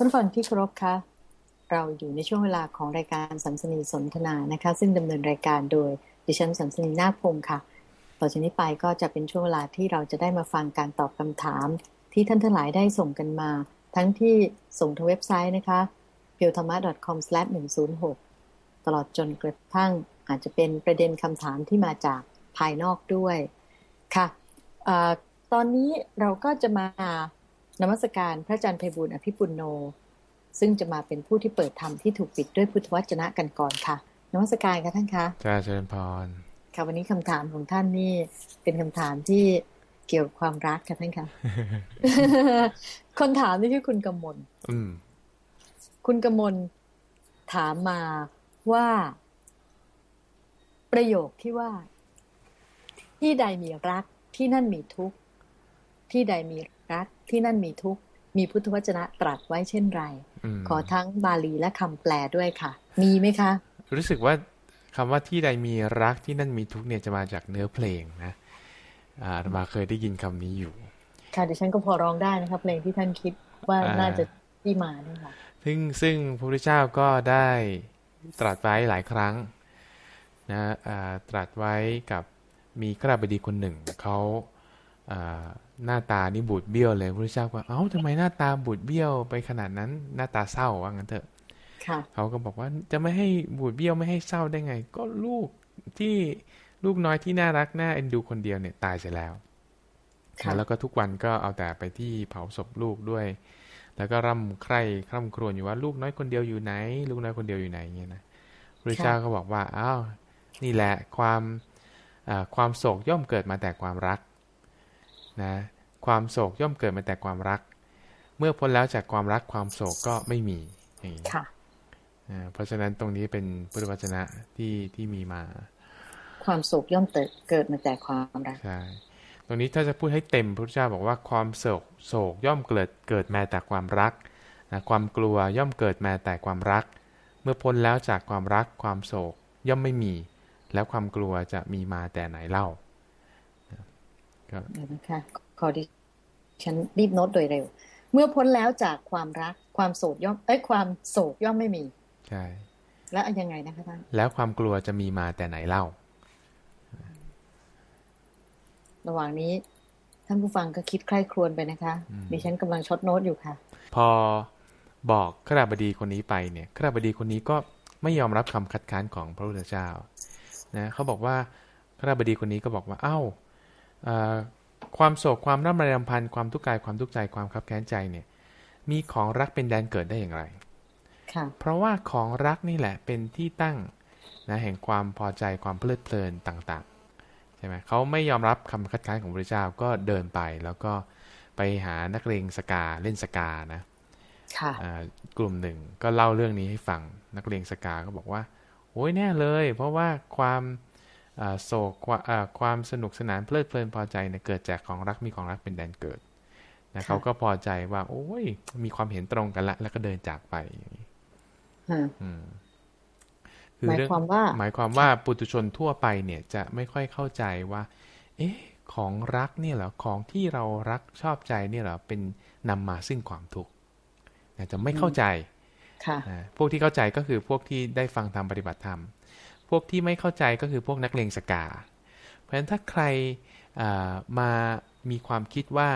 ท่านฟังที่เคารพคะเราอยู่ในช่วงเวลาของรายการสัมสนีสนทนานะคะ ซึ่งดำเนินรายการโดยดิฉันสัมสนีนาคพงศ์ค่ะต่อจากนี้ไปก็จะเป็นช่วงเวลาที่เราจะได้มาฟังการตอบคำถาม ที่ท่านทั้งหลายได้ส่งกันมา ทั้งที่ส่งทางเว็บไซต์นะคะเพียวธรรมะ .com/106 ตลอดจนกระทั่งอาจจะเป็นประเด็นคำถามที่มาจากภายนอกด้วยค่ะอตอนนี้เราก็จะมา นมัสการพระอาจารย์ไพบุญอภิปุโน ซึ่งจะมาเป็นผู้ที่เปิดธรรมที่ถูกปิดด้วยพุทธวจนะกันก่อนค่ะนมัสการค่ะท่านคะจ้าเชิญพรค่ะวันนี้คำถามของท่านนี่เป็นคำถามที่เกี่ยวกับความรักค่ะท่านคะคนถามนี่คือคุณกำมลคุณกำมลถามมาว่า ประโยคที่ว่า ที่ใดมีรักที่นั่นมีทุกข์ที่ใดมี รักที่นั่นมีทุกมีพุทธวจนะตรัสไว้เช่นไร ขอทั้งบาลีและคำแปลด้วยค่ะ มีไหมคะ รู้สึกว่าคำว่าที่ใดมีรักที่นั่นมีทุกเนี่ยจะมาจากเนื้อเพลงนะอามาเคยได้ยินคำนี้อยู่ ค่ะดิฉันก็พอร้องได้นะครับเพลงที่ท่านคิดว่าน่าจะที่มาเนี่ยค่ะซึ่งซึ่งพระพุทธเจ้าก็ได้ตรัสไว้หลายครั้งนะตรัสไว้กับมีขราบดีคนหนึ่งเขา หน้าตานี่บูดเบี้ยวเลยพระเจ้าก็เอ้าทำไมหน้าตาบูดเบี้ยวไปขนาดนั้น หน้าตาเศร้าว่างั้นเถอะเขาก็บอกว่าจะไม่ให้บูดเบี้ยวไม่ให้เศร้าได้ไง ก็ลูกที่ลูกน้อยที่น่ารักน่าเอ็นดูคนเดียวเนี่ยตายเสียแล้วแล้วก็ทุกวันก็เอาแต่ไปที่เผาศพลูกด้วย แล้วก็ร่ำใคร่คร่ำครวญอยู่ว่าลูกน้อยคนเดียวอยู่ไหน ลูกน้อยคนเดียวอยู่ไหนเงี้ยนะพระเจ้าก็บอกว่าอ้าวนี่แหละความความโศกย่อมเกิดมาแต่ความรัก นะความโศกย่อมเกิดมาแต่ความรัก เมื่อพ้นแล้วจากความรักความโศกก็ไม่มีอย่างนี้ค่ะเพราะฉะนั้นตรงนี้เป็นพุทธวจนะที่ที่มีมา ความโศกย่อมเกิดมาแต่ความรักใช่ตรงนี้ถ้าจะพูดให้เต็มพระเจ้าบอกว่าความโศกโศกย่อมเกิดเกิดมาแต่ความรักนะความกลัวย่อมเกิดมาแต่ความรัก เมื่อพ้นแล้วจากความรักความโศกย่อมไม่มี แล้วความกลัวจะมีมาแต่ไหนเล่า เดี๋ยวนะคะขอดิฉันรีบโน้ตโดยเร็ว เมื่อพ้นแล้วจากความรักความโศกย่อมเอ้ยความโศกย่อมไม่มี ใช่ แล้วยังไงนะคะท่านแล้วความกลัวจะมีมาแต่ไหนเล่า ระหว่างนี้ท่านผู้ฟังก็คิดใคร่ครวญไปนะคะดิฉันกำลังช็อตโน้ตอยู่ค่ะ พอบอกขราบดีคนนี้ไปเนี่ยขราบดีคนนี้ก็ไม่ยอมรับคำคัดค้านของพระพุทธเจ้านะเขาบอกว่าขราบดีคนนี้ก็บอกว่า เอา้า ความโศกความร่ำไรรำพันความทุกข์กายความทุกข์ใจความคับแค้นใจเนี่ย มีของรักเป็นแดนเกิดได้อย่างไรเพราะว่าของรักนี่แหละเป็นที่ตั้งนะแห่งความพอใจความเพลิดเพลินต่างๆใช่ไหมเขาไม่ยอมรับคำคัดค้านของพระเจ้าก็เดินไปแล้วก็ไปหานักเลงสกาเล่นสกานะกลุ่มหนึ่งก็เล่าเรื่องนี้ให้ฟังนักเลงสกาก็บอกว่าโอ้ยแน่เลย เพราะว่าความ โศกความสนุกสนานเพลิดเพลินพอใจเนี่ยเกิดจากของรักมีของรักเป็นแดนเกิดนะเขาก็พอใจว่า โอ้ย มีความเห็นตรงกันละ แล้วก็เดินจากไปอย่างนี้หมายความว่า หมายความว่าปุถุชนทั่วไปเนี่ยจะไม่ค่อยเข้าใจว่า เอ๊ะ ของรักเนี่ยเหรอของที่เรารักชอบใจเนี่ยเหรอเป็นนำมาซึ่งความทุกข์จะไม่เข้าใจค่ะพวกที่เข้าใจก็คือพวกที่ได้ฟังธรรมปฏิบัติธรรม พวกที่ไม่เข้าใจก็คือพวกนักเลงสกา เพราะฉะนั้นถ้าใครมามีความคิดว่า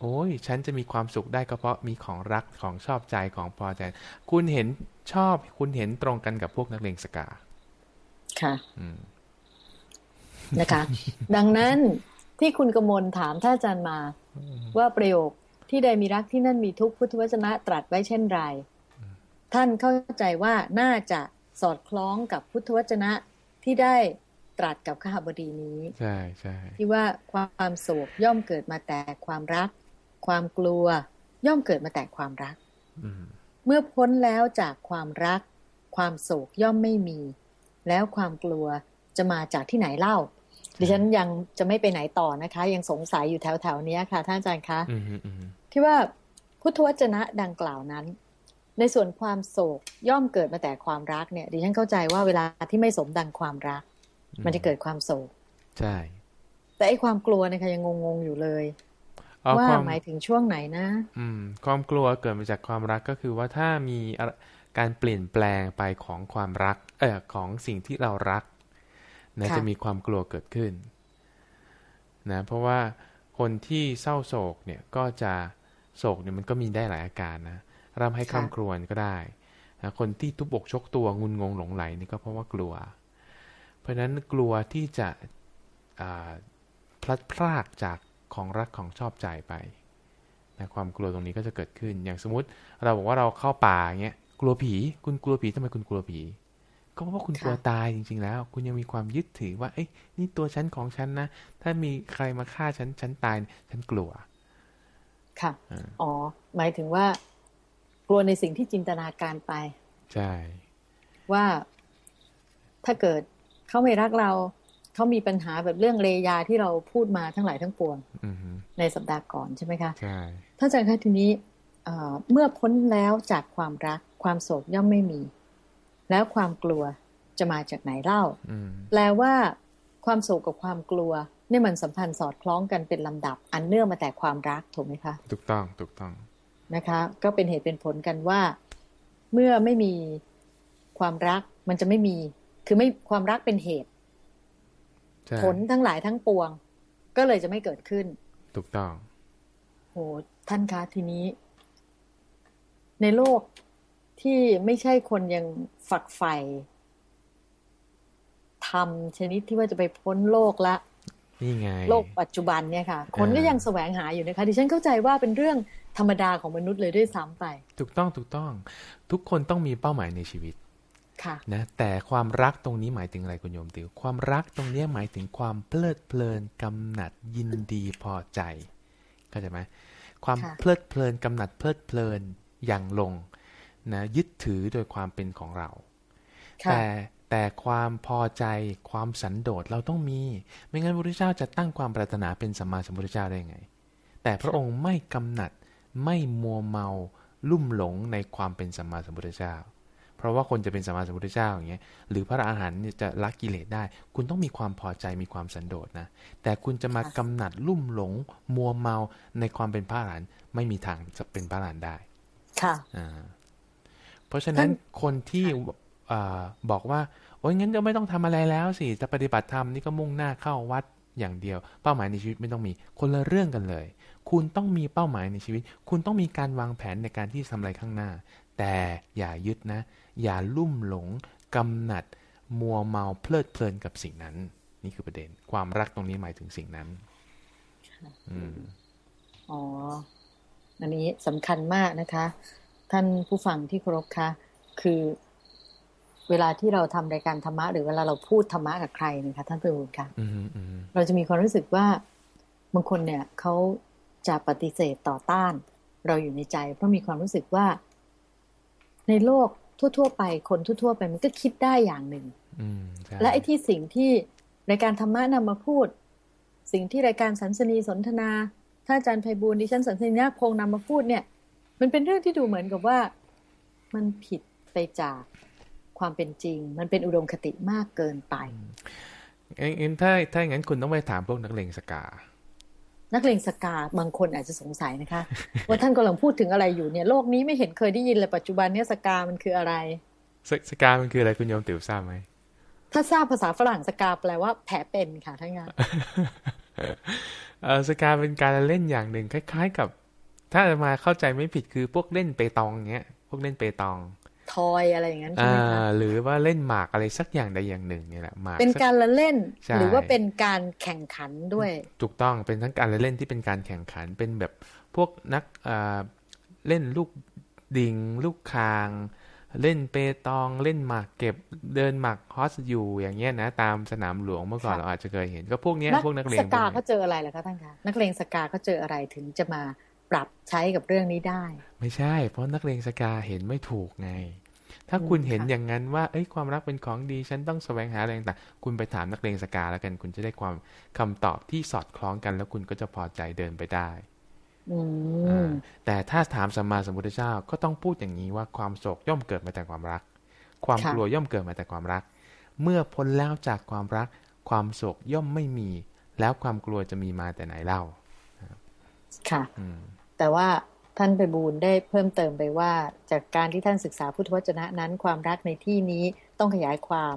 โอ้ยฉันจะมีความสุขได้ก็เพราะมีของรักของชอบใจของพอใจ คุณเห็นชอบคุณเห็นตรงกันกับพวกนักเลงสกา ค่ะนะคะ ดังนั้นที่คุณกมลถามท่านอาจารย์มา ว่าประโยคที่ใดมีรักที่นั่นมีทุกพุทธวจนะตรัสไว้เช่นไร ท่านเข้าใจว่าน่าจะ สอดคล้องกับพุทธวจนะที่ได้ตรัสกับข้าบดีนี้ ใช่ใช่ที่ว่าความโศกย่อมเกิดมาแต่ความรัก ความกลัวย่อมเกิดมาแต่ความรักเมื่อพ้นแล้วจากความรัก ความโศกย่อมไม่มี แล้วความกลัวจะมาจากที่ไหนเล่า ดิฉันยังจะไม่ไปไหนต่อนะคะ ยังสงสัยอยู่แถวแถวนี้ค่ะท่านอาจารย์คะที่ว่าพุทธวจนะดังกล่าวนั้น ในส่วนความโศกย่อมเกิดมาแต่ความรักเนี่ยดิฉันเข้าใจว่าเวลาที่ไม่สมดังความรัก มันจะเกิดความโศก ใช่ แต่ไอ้ความกลัวเนี่ยค่ะยังงงๆอยู่เลยว่าหมายถึงช่วงไหนนะ อืม ความกลัวเกิดมาจากความรักก็คือว่าถ้ามีการเปลี่ยนแปลงไปของความรัก เออของสิ่งที่เรารักนะจะมีความกลัวเกิดขึ้นนะเพราะว่าคนที่เศร้าโศกเนี่ยก็จะโศกเนี่ยมันก็มีได้หลายอาการนะ ร่ำให้คร่ำครวญก็ได้นะคนที่ทุบอกชกตัวงุนงงหลงไหลนี่ก็เพราะว่ากลัว เพราะฉะนั้นกลัวที่จะพลัดพรากจากของรักของชอบใจไปนะความกลัวตรงนี้ก็จะเกิดขึ้น อย่างสมมติเราบอกว่าเราเข้าป่าเงี้ยกลัวผี คุณกลัวผีทำไมคุณกลัวผี ก็เพราะว่าคุณกลัวตายจริง ๆ แล้ว คุณยังมีความยึดถือว่าเอ้ยนี่ตัวฉันของฉันนะ ถ้ามีใครมาฆ่าฉันฉันตายฉันกลัว ค่ะ อ๋อ หมายถึงว่าก ลัวในสิ่งที่จินตนาการไป ใช่ ว่าถ้าเกิดเขาไม่รักเราเขามีปัญหาแบบเรื่องเลยาที่เราพูดมาทั้งหลายทั้งปวงในสัปดาห์ก่อนใช่ไหมคะใช่ถ้าอาจารย์คะทีนี้เมื่อพ้นแล้วจากความรักความโศกย่อมไม่มี แล้วความกลัวจะมาจากไหนเล่าแปลว่า ความโศกกับความกลัวนี่มันสัมพันธ์สอดคล้องกันเป็นลำดับ อันเนื่องมาแต่ความรักถูกไหมคะ ถูกต้องถูกต้อง นะคะ ก็เป็นเหตุเป็นผลกันว่า เมื่อไม่มีความรักมันจะไม่มี คือไม่ความรักเป็นเหตุ ผลทั้งหลายทั้งปวง ก็เลยจะไม่เกิดขึ้น ถูกต้อง โหท่านคะทีนี้ ในโลกที่ไม่ใช่คนยังฝักใฝ่ทำชนิดที่ว่าจะไปพ้นโลกละ นี่ไงโลกปัจจุบันเนี่ยค่ะคนก็ยังแสวงหาอยู่นะคะดิฉันเข้าใจว่าเป็นเรื่องธรรมดาของมนุษย์เลยด้วยซ้ำไป ถูกต้องถูกต้อง ทุกคนต้องมีเป้าหมายในชีวิตนะแต่ความรักตรงนี้หมายถึงอะไรคุณโยมติวความรักตรงนี้หมายถึงความเพลิดเพลินกำหนัดยินดีพอใจเข้าใจไหมความเพลิดเพลินกำหนัดเพลิดเพลินอย่างลงนะยึดถือโดยความเป็นของเรา แต่ แต่ความพอใจความสันโดษเราต้องมี ไม่งั้นพระพุทธเจ้าจะตั้งความปรารถนาเป็นสัมมาสัมพุทธเจ้าได้ไง แต่พระองค์ไม่กำหนัดไม่มัวเมาลุ่มหลงในความเป็นสัมมาสัมพุทธเจ้า เพราะว่าคนจะเป็นสมมาสัมพุทธเจ้าอย่างเงี้ยหรือพระอาหารเนี่ยจะละกิเลสได้ คุณต้องมีความพอใจมีความสันโดษนะ แต่คุณจะมากำหนัดลุ่มหลง มัวเมาในความเป็นพระอรหันต์ไม่มีทางจะเป็นพระอรหันต์ได้ ค่ะอ่าเพราะฉะนั้นคนที่ อบอกว่าโอ้ยงั้นก็ไม่ต้องทำอะไรแล้วสิจะปฏิบัติธรรมนี่ก็มุ่งหน้าเข้าวัดอย่างเดียว เป้าหมายในชีวิตไม่ต้องมีคนละเรื่องกันเลย คุณต้องมีเป้าหมายในชีวิต คุณต้องมีการวางแผนในการที่ทำอะไรข้างหน้า แต่อย่ายึดนะ อย่าลุ่มหลงกำหนัด มัวเมาเพลิดเพลินกับสิ่งนั้น นี่คือประเด็น ความรักตรงนี้หมายถึงสิ่งนั้นอืมอ๋ออันนี้สำคัญมากนะคะ ท่านผู้ฟังที่เคารพคะ คือ เวลาที่เราทำรายการธรรมะหรือเวลาเราพูดธรรมะกับใครนะคะท่านผู้ฟังคะเราจะมีความรู้สึกว่าบางคนเนี่ยเขาจะปฏิเสธต่อต้าน เราอยู่ในใจ เพราะมีความรู้สึกว่า ในโลกทั่ว ๆ ไปคนทั่ว ๆ ไปมันก็คิดได้อย่างหนึ่งและไอ้ที่สิ่งที่รายการธรรมะนำมาพูด สิ่งที่รายการสันสนีสนทนาท่านอาจารย์ไพบูลดิฉันสันสนีนาพงนำมาพูดเนี่ย มันเป็นเรื่องที่ดูเหมือนกับว่า มันผิดไปจาก ความเป็นจริง มันเป็นอุดมคติมากเกินไปเอ็นถ้าถ้าอย่างนั้นคุณต้องไปถามพวกนักเลงสกา นักเลงสกาบางคนอาจจะสงสัยนะคะ ว่าท่านกำลังพูดถึงอะไรอยู่เนี่ย โลกนี้ไม่เห็นเคยได้ยินเลยปัจจุบันเนี่ยสกามันคืออะไร สสกามันคืออะไรคุณโยมติ๋วทราบไหมถ้าทราบภาษาฝรั่งสกาแปลว่าแผลเป็นค่ะท่านงานเออสกาเป็นการเล่นอย่างหนึ่งคล้าย ๆ กับ ถ้ามาเข้าใจไม่ผิดคือพวกเล่นเปตองเงี้ย พวกเล่นเปตอง ทอยอะไรอย่างนั้นใช่ไหมคะหรือว่าเล่นหมากอะไรสักอย่างใดอย่างหนึ่งเนี่ยแหละหมากเป็นการละเล่น หรือว่าเป็นการแข่งขันด้วย ถูกต้องเป็นทั้งการละเล่นที่เป็นการแข่งขันเป็นแบบพวกนักเล่นลูกดิ่งลูกคาง เล่นเปตองเล่นหมากเก็บเดินหมากฮอสอยู่อย่างเงี้ยนะ ตามสนามหลวงเมื่อก่อนเราอาจจะเคยเห็น ก็พวกนี้พวกนักเลงสกาเขาเจออะไรล่ะคะท่านคะนักเลงสกาเขาเจออะไรถึงจะมา ปรับใช้กับเรื่องนี้ได้ ไม่ใช่ เพราะนักเลงสกาเห็นไม่ถูกไง ถ้าคุณเห็นอย่างนั้นว่า เอ้ยความรักเป็นของดี ฉันต้องแสวงหาอะไรต่างคุณไปถามนักเลงสกาแล้วกัน คุณจะได้ความคำตอบที่สอดคล้องกันแล้วคุณก็จะพอใจเดินไปได้แต่ถ้าถามสัมมาสัมพุทธเจ้าก็ต้องพูดอย่างนี้ว่าความโศกย่อมเกิดมาจากความรัก ความกลัวย่อมเกิดมาจากความรัก เมื่อพ้นแล้วจากความรัก ความโศกย่อมไม่มี แล้วความกลัวจะมีมาแต่ไหนเล่า ค่ะ แต่ว่าท่านไปบูลได้เพิ่มเติมไปว่า จากการที่ท่านศึกษาพุทธวจนะนั้น ความรักในที่นี้ต้องขยายความ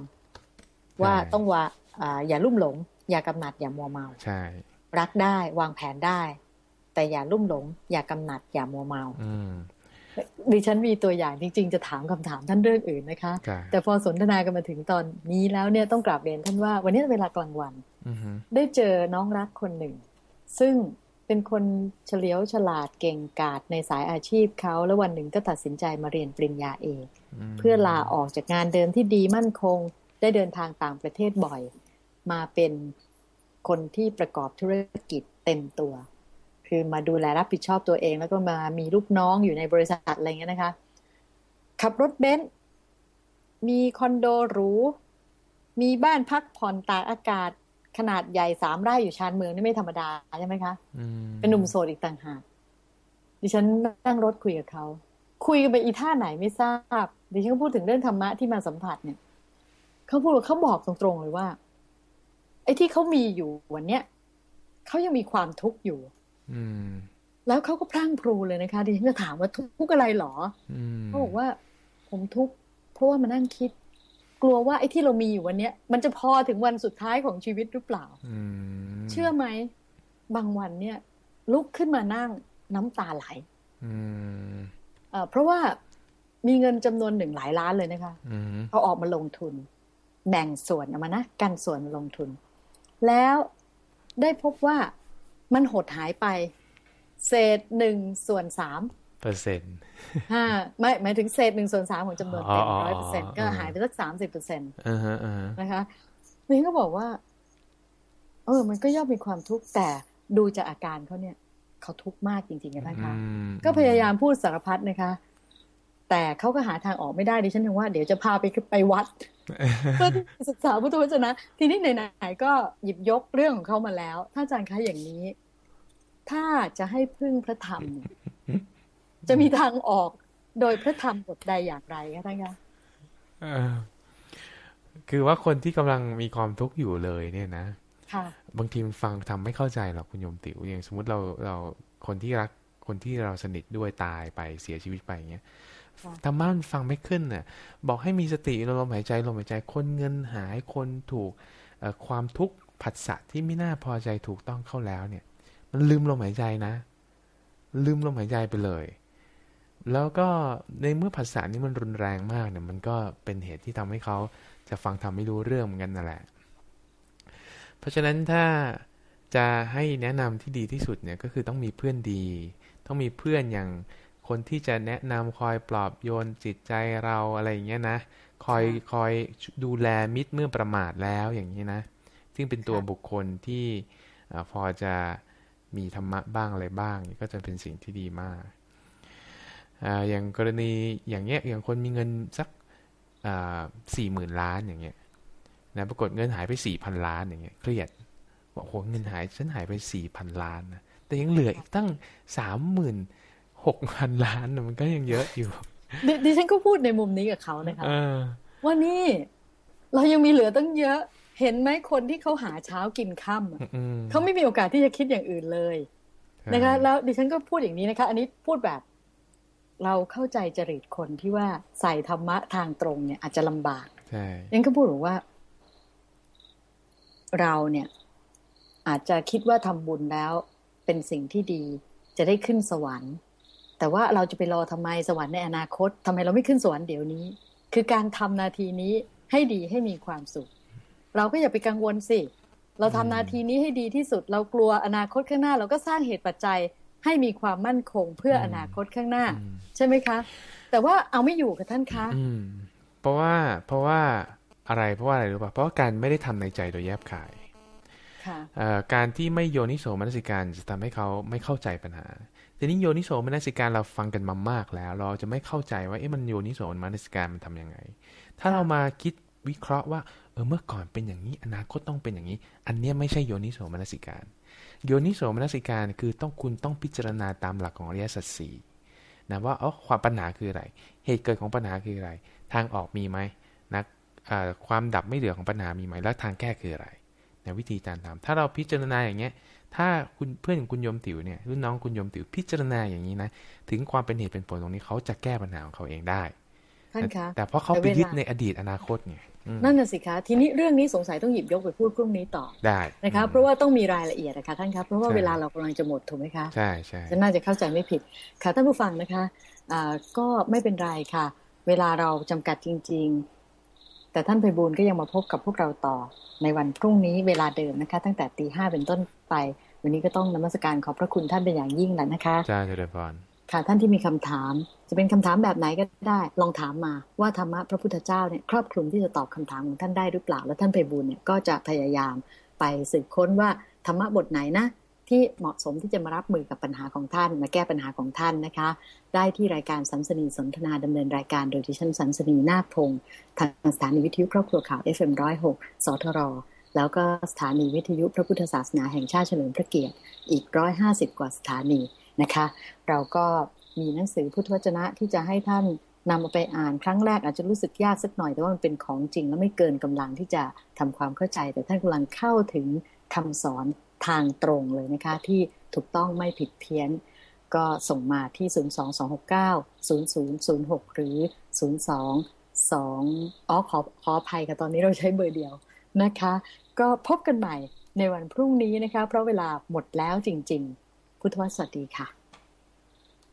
ว่าต้องว่าอย่าลุ่มหลง อย่ากำหนัดอย่ามัวเมาใช่ รักได้วางแผนได้ แต่อย่าลุ่มหลง อย่ากำหนัดอย่ามัวเมาดิฉันมีตัวอย่างจริง ๆ จะถามคำถามท่านเรื่องอื่นนะคะ แต่พอสนทนากันมาถึงตอนนี้แล้วเนี่ยต้องกราบเรียนท่านว่า วันนี้เวลากลางวันได้เจอน้องรักคนหนึ่ง ซึ่ง เป็นคนเฉลียวฉลาดเก่งกาจในสายอาชีพเขาแล้ววันหนึ่งก็ตัดสินใจมาเรียนปริญญาเอกเพื่อลาออกจากงานเดิมที่ดีมั่นคง ได้เดินทางต่างประเทศบ่อย มาเป็นคนที่ประกอบธุรกิจเต็มตัว คือมาดูแลรับผิดชอบตัวเอง แล้วก็มามีลูกน้องอยู่ในบริษัทอะไรเงี้ยนะคะ ขับรถเบนซ์มีคอนโดหรูมีบ้านพักผ่อนตากอากาศ ขนาดใหญ่สามไร่อยู่ชานเมืองนี่ไม่ธรรมดาใช่ไหมคะเป็นหนุ่มโสดอีกต่างหากดิฉันนั่งรถคุยกับเขาคุยกันไปอีท่าไหนไม่ทราบดิฉันก็พูดถึงเรื่องธรรมะที่มาสัมผัสเนี่ยเขาพูดเขาบอกตรงๆเลยว่า ไอ้ที่เขามีอยู่วันเนี้ยเขายังมีความทุกข์อยู่ อืม แล้วเขาก็พรั่งพรูเลยนะคะดิฉันก็ถามว่าทุกข์อะไรหรอเขาบอกว่า ผมทุกข์เพราะว่ามานั่งคิด กลัวว่าไอ้ที่เรามีอยู่วันเนี้ยมันจะพอถึงวันสุดท้ายของชีวิตหรือเปล่าเชื่อไหม บางวันเนี่ย ลุกขึ้นมานั่งน้ำตาไหลเพราะว่ามีเงินจำนวนหนึ่งหลายล้านเลยนะคะเขาออกมาลงทุน แบ่งส่วนเอามานะกันส่วนลงทุน แล้วได้พบว่ามันหดหายไป เศษหนึ่งส่วนสาม เปอร์เซ็นต์ห้าไม่หมายถึงเศษหนึ่งส่วนสามของจำนวนเต็มร้อยเปอร์เซ็นต์ก็หายไปสักสามสิบเปอร์เซ็นต์นะคะนี่ก็บอกว่า เออ มันก็ย่อมมีความทุกข์แต่ดูจากอาการเขาเนี่ยเขาทุกข์มากจริงๆนะคะ ก็พยายามพูดสารพัดนะคะ แต่เขาก็หาทางออกไม่ได้ดิฉันยังว่าเดี๋ยวจะพาไปไปวัดเพื่อศึกษาพุทธวจนะ ทีนี้ไหนๆก็หยิบยกเรื่องของเขามาแล้ว ถ้าอาจารย์คะอย่างนี้ ถ้าจะให้พึ่งพระธรรม จะมีทางออกโดยพระธรรมบทใดอย่างไรคะท่านคะคือว่าคนที่กำลังมีความทุกข์อยู่เลยเนี่ยนะค่ะบางทีมันฟังทำไม่เข้าใจหรอกคุณโยมติ๋วอย่างสมมติเราเราคนที่รักคนที่เราสนิทด้วยตายไปเสียชีวิตไปอย่างเงี้ยธรรมะมันฟังไม่ขึ้นน่ะ บอกให้มีสติลมหายใจลมหายใจคนเงินหายคนถูกความทุกข์ผัสสะที่ไม่น่าพอใจถูกต้องเข้าแล้วเนี่ย มันลืมลมหายใจนะ ลืมลมหายใจไปเลย แล้วก็ในเมื่อภาษานี้มันรุนแรงมากเนี่ยมันก็เป็นเหตุที่ทำให้เขาจะฟังทำไม่รู้เรื่องเหมือนกันนั่นแหละ เพราะฉะนั้นถ้าจะให้แนะนำที่ดีที่สุดเนี่ยก็คือต้องมีเพื่อนดี ต้องมีเพื่อนอย่างคนที่จะแนะนำคอยปลอบโยนจิตใจเราอะไรอย่างเงี้ยนะคอยคอยดูแลมิตรเมื่อประมาทแล้วอย่างนี้นะ ซึ่งเป็นตัวบุคคลที่พอจะมีธรรมะบ้างอะไรบ้างก็จะเป็นสิ่งที่ดีมาก อย่างกรณีอย่างเงี้ยอย่างคนมีเงินสักสี่หมื่นล้านอย่างเงี้ยนะปรากฏเงินหายไปสี่พันล้านอย่างเงี้ยเครียดบอกโหเงินหายฉันหายไปสี่พันล้านนะแต่ยังเหลืออีกตั้งสามหมื่นหกพันล้านมันก็ยังเยอะอยู่ดิฉันก็พูดในมุมนี้กับเขานะคะว่านี่เรายังมีเหลือตั้งเยอะ เห็นไหมคนที่เขาหาเช้ากินค่ำเขาไม่มีโอกาสที่จะคิดอย่างอื่นเลยนะคะแล้วดิฉันก็พูดอย่างนี้นะคะ อันนี้พูดแบบ เราเข้าใจจริตคนที่ว่าใส่ธรรมะทางตรงเนี่ยอาจจะลำบากใช่ยังก็พูดว่า เราเนี่ย อาจจะคิดว่าทำบุญแล้ว เป็นสิ่งที่ดีจะได้ขึ้นสวรรค์ แต่ว่าเราจะไปรอทำไมสวรรค์ในอนาคตทำไมเราไม่ขึ้นสวรรค์เดี๋ยวนี้ คือการทำนาทีนี้ให้ดีให้มีความสุข เราก็อย่าไปกังวลสิ เราทำนาทีนี้ให้ดีที่สุด เรากลัวอนาคตข้างหน้า เราก็สร้างเหตุปัจจัย ให้มีความมั่นคงเพื่ออนาคตข้างหน้า ใช่ไหมคะ แต่ว่าเอาไม่อยู่กับท่านคะเพราะว่าเพราะว่าอะไรเพราะว่าอะไรรู้ป่ะเพราะว่าการไม่ได้ทำในใจโดยแยบขายการที่ไม่โยนิโสมนสิการจะทำให้เขาไม่เข้าใจปัญหาทีนี้โยนิโสมนสิการเราฟังกันมามากแล้ว เราจะไม่เข้าใจว่าเอ๊ะมันโยนิโสมนสิการมันทํำยังไง ถ้าเรามาคิดวิเคราะห์ว่าเออเมื่อก่อนเป็นอย่างนี้ อนาคตต้องเป็นอย่างนี้ อันนี้ไม่ใช่โยนิโสมนสิการ โยนิโสมนสิการคือต้องคุณต้องพิจารณาตามหลักของอริยสัจสี่นะว่าอ๋อความปัญหาคืออะไร เหตุเกิดของปัญหาคืออะไร ทางออกมีไหมนะความดับไม่เหลือของปัญหามีไหมแล้วทางแก้คืออะไรนะวิธีการทำถ้าเราพิจารณาอย่างเงี้ย ถ้าคุณเพื่อนของคุณโยมติ๋วเนี่ยรุ่นน้องคุณโยมติ๋วพิจารณาอย่างนี้นะ ถึงความเป็นเหตุเป็นผลตรงนี้เขาจะแก้ปัญหาของเขาเองได้ท่านคะแต่เพราะเขาไปยึดในอดีตอนาคตไง นั่นน่ะสิคะทีนี้เรื่องนี้สงสัยต้องหยิบยกไปพูดพรุ่งนี้ต่อได้นะคะเพราะว่าต้องมีรายละเอียดนะคะท่านครับเพราะว่าเวลาเรากำลังจะหมดถูกไหมคะใช่ใช่ฉันน่าจะเข้าใจไม่ผิดค่ะท่านผู้ฟังนะคะอ่าก็ไม่เป็นไรค่ะ เวลาเราจำกัดจริง ๆ แต่ท่านไพบูลก็ยังมาพบกับพวกเราต่อในวันพรุ่งนี้เวลาเดิมนะคะ ตั้งแต่ตีห้าเป็นต้นไป วันนี้ก็ต้องนมัสการขอบพระคุณท่านเป็นอย่างยิ่งแหละนะคะจ้าเจริญพร ค่ะ ท่านที่มีคำถาม จะเป็นคำถามแบบไหนก็ได้ ลองถามมาว่าธรรมะพระพุทธเจ้าเนี่ยครอบคลุมที่จะตอบคำถามของท่านได้หรือเปล่า แล้วท่านไพบูลเนี่ยก็จะพยายามไปสืบค้นว่าธรรมะบทไหนนะที่เหมาะสมที่จะมารับมือกับปัญหาของท่าน มาแก้ปัญหาของท่านนะคะ ได้ที่รายการสันสนีสนทนาดำเนินรายการโดยที่ฉันสันสนีนาคพงศ์ทางสถานีวิทยุครอบครัวข่าว FM106 สทร แล้วก็สถานีวิทยุพระพุทธศาสนาแห่งชาติเฉลิมพระเกียรติอีกร้อยห้าสิบกว่าสถานี นะคะ เราก็มีหนังสือพุทธวจนะที่จะให้ท่านนำมาไปอ่านครั้งแรกอาจจะรู้สึกยากสักหน่อย แต่ว่ามันเป็นของจริงและไม่เกินกำลังที่จะทำความเข้าใจ แต่ท่านกำลังเข้าถึงคำสอนทางตรงเลยนะคะ ที่ถูกต้องไม่ผิดเพี้ยน ก็ส่งมาที่ 02269 0006 หรือ 02 2อ๋อขอขออภัยค่ะตอนนี้เราใช้เบอร์เดียวนะคะ ก็พบกันใหม่ในวันพรุ่งนี้นะคะ เพราะเวลาหมดแล้วจริง ๆ พุทธวสวัสดีค่ะ